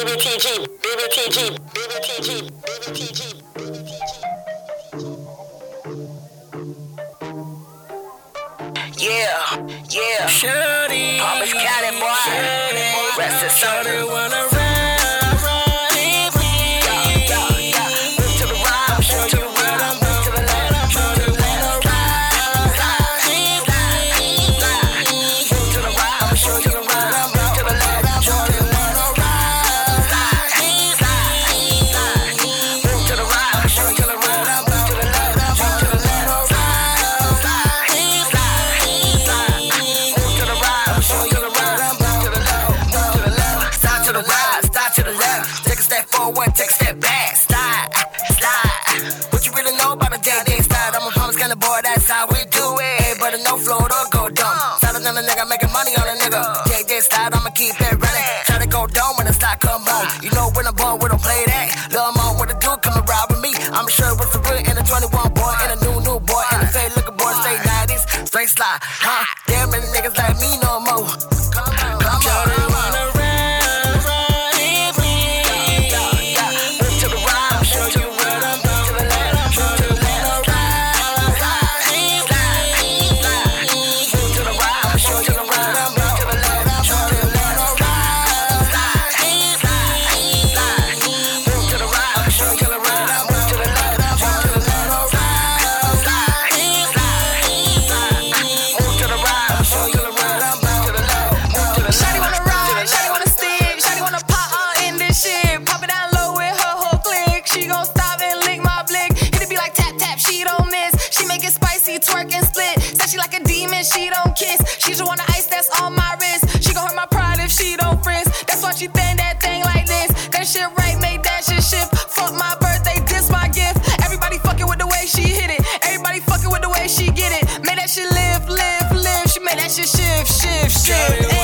BBTG, BBTG, BBTG, BBTG, Yeah, yeah. Shorty. Papa's boy. Shorty. Rest of summer. plug go dumb. Solid on a nigga, making money on a nigga. JJ slide, I'ma keep it running. Try to go dumb when the stock come on. You know when I'm bored, we don't play that. Lil' mom, what a dude, come around with me. I'm sure what's the good in a 21 boy, and a new, new boy, and a fake looking boy, stay 90s, straight slide, huh? Damn, many niggas like me know shift. Fuck my birthday, this my gift. Everybody fucking with the way she hit it. Everybody fucking with the way she get it. Made that shit live, live, live. She made that shit shift, shift, shift.